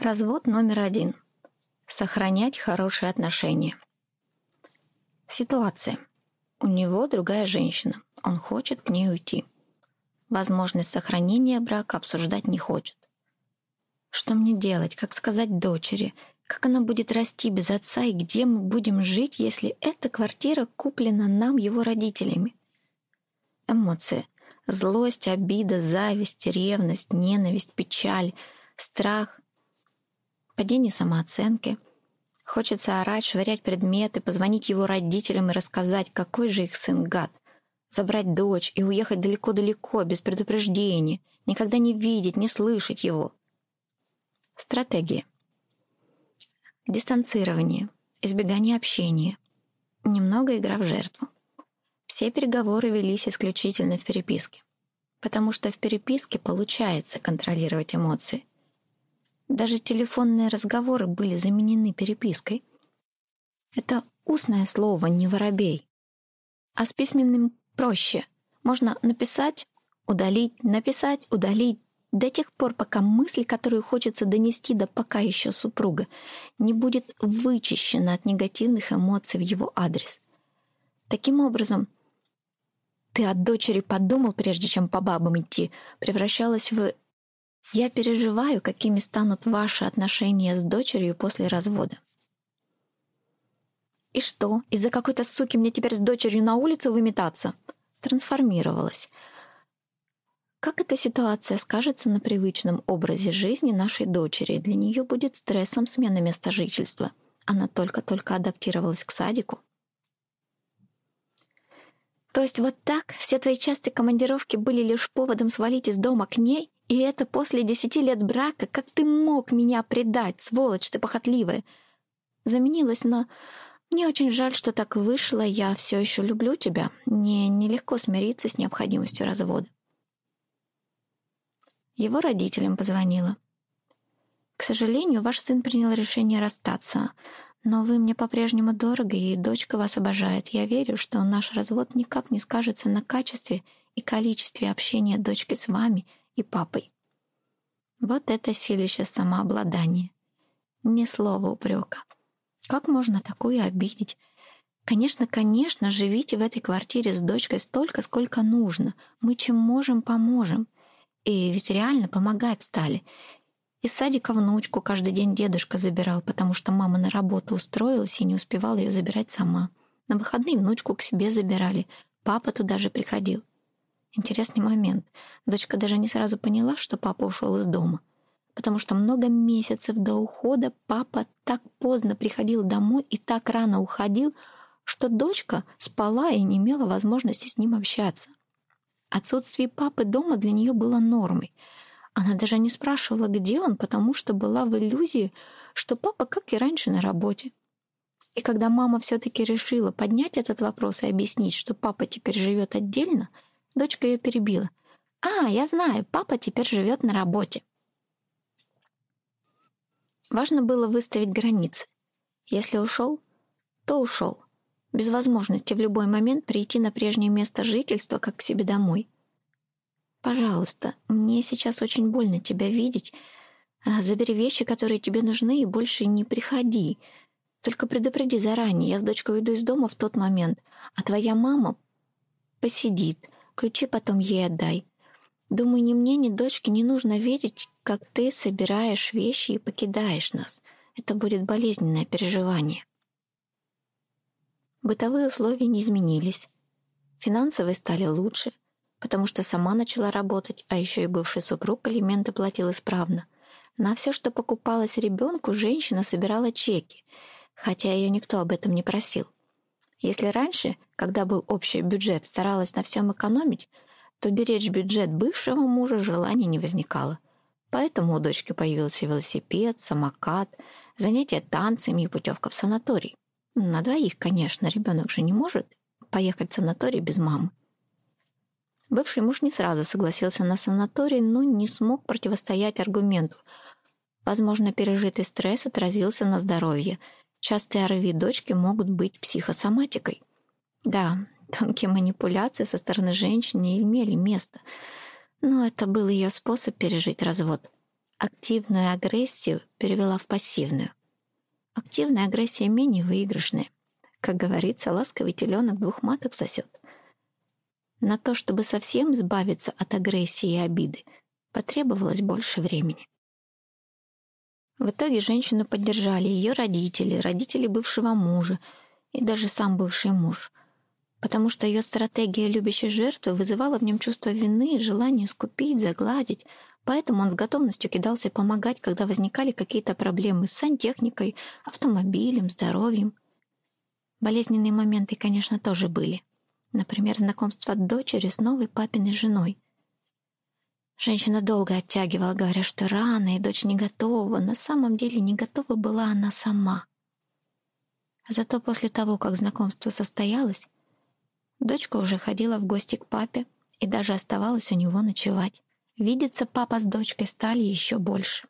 Развод номер один. Сохранять хорошие отношения. Ситуация. У него другая женщина. Он хочет к ней уйти. Возможность сохранения брака обсуждать не хочет. Что мне делать? Как сказать дочери? Как она будет расти без отца? И где мы будем жить, если эта квартира куплена нам его родителями? Эмоции. Злость, обида, зависть, ревность, ненависть, печаль, страх, падение самооценки. Хочется орать, швырять предметы, позвонить его родителям и рассказать, какой же их сын гад. Забрать дочь и уехать далеко-далеко, без предупреждения, никогда не видеть, не слышать его. Стратегия. Дистанцирование, избегание общения, немного игра в жертву. Все переговоры велись исключительно в переписке, потому что в переписке получается контролировать эмоции. Даже телефонные разговоры были заменены перепиской. Это устное слово, не воробей. А с письменным проще. Можно написать, удалить, написать, удалить, до тех пор, пока мысль, которую хочется донести до пока еще супруга, не будет вычищена от негативных эмоций в его адрес. Таким образом, «ты от дочери подумал, прежде чем по бабам идти» превращалась в я переживаю, какими станут ваши отношения с дочерью после развода. И что, из-за какой-то суки мне теперь с дочерью на улицу выметаться? Трансформировалась. Как эта ситуация скажется на привычном образе жизни нашей дочери? Для нее будет стрессом смена места жительства. Она только-только адаптировалась к садику. То есть вот так все твои частые командировки были лишь поводом свалить из дома к ней и это после десяти лет брака, как ты мог меня предать, сволочь ты похотливая, заменилось на «Мне очень жаль, что так вышло, я все еще люблю тебя». Мне нелегко смириться с необходимостью развода. Его родителям позвонила. «К сожалению, ваш сын принял решение расстаться, но вы мне по-прежнему дороги, и дочка вас обожает. Я верю, что наш развод никак не скажется на качестве и количестве общения дочки с вами — и папой. Вот это силище самообладания. Ни слова упрека. Как можно такую обидеть? Конечно, конечно, живите в этой квартире с дочкой столько, сколько нужно. Мы чем можем, поможем. И ведь реально помогать стали. Из садика внучку каждый день дедушка забирал, потому что мама на работу устроилась и не успевала ее забирать сама. На выходные внучку к себе забирали. Папа туда же приходил. Интересный момент. Дочка даже не сразу поняла, что папа ушел из дома. Потому что много месяцев до ухода папа так поздно приходил домой и так рано уходил, что дочка спала и не имела возможности с ним общаться. Отсутствие папы дома для нее было нормой. Она даже не спрашивала, где он, потому что была в иллюзии, что папа, как и раньше, на работе. И когда мама все-таки решила поднять этот вопрос и объяснить, что папа теперь живет отдельно – Дочка ее перебила. «А, я знаю, папа теперь живет на работе». Важно было выставить границы. Если ушел, то ушел, без возможности в любой момент прийти на прежнее место жительства, как к себе домой. «Пожалуйста, мне сейчас очень больно тебя видеть. А, забери вещи, которые тебе нужны, и больше не приходи. Только предупреди заранее, я с дочкой уйду из дома в тот момент, а твоя мама посидит, Ключи потом ей отдай. Думаю, ни мне, ни дочке не нужно видеть, как ты собираешь вещи и покидаешь нас. Это будет болезненное переживание. Бытовые условия не изменились. Финансовые стали лучше, потому что сама начала работать, а еще и бывший супруг алименты платил исправно. На все, что покупалось ребенку, женщина собирала чеки, хотя ее никто об этом не просил. Если раньше, когда был общий бюджет, старалась на всем экономить, то беречь бюджет бывшего мужа желания не возникало. Поэтому у дочки появился велосипед, самокат, занятия танцами и путевка в санаторий. На двоих, конечно, ребенок же не может поехать в санаторий без мамы. Бывший муж не сразу согласился на санаторий, но не смог противостоять аргументу. Возможно, пережитый стресс отразился на здоровье – Частые ОРВИ дочки могут быть психосоматикой. Да, тонкие манипуляции со стороны женщины имели место, но это был ее способ пережить развод. активную агрессию перевела в пассивную. Активная агрессия менее выигрышная. Как говорится, ласковый теленок двух маток сосет. На то, чтобы совсем избавиться от агрессии и обиды, потребовалось больше времени. В итоге женщину поддержали ее родители, родители бывшего мужа и даже сам бывший муж, потому что ее стратегия любящей жертвы вызывала в нем чувство вины и желание скупить, загладить, поэтому он с готовностью кидался помогать, когда возникали какие-то проблемы с сантехникой, автомобилем, здоровьем. Болезненные моменты, конечно, тоже были. Например, знакомство дочери с новой папиной женой — Женщина долго оттягивала, говоря, что рано, и дочь не готова. На самом деле не готова была она сама. Зато после того, как знакомство состоялось, дочка уже ходила в гости к папе и даже оставалась у него ночевать. Видеться папа с дочкой стали еще больше.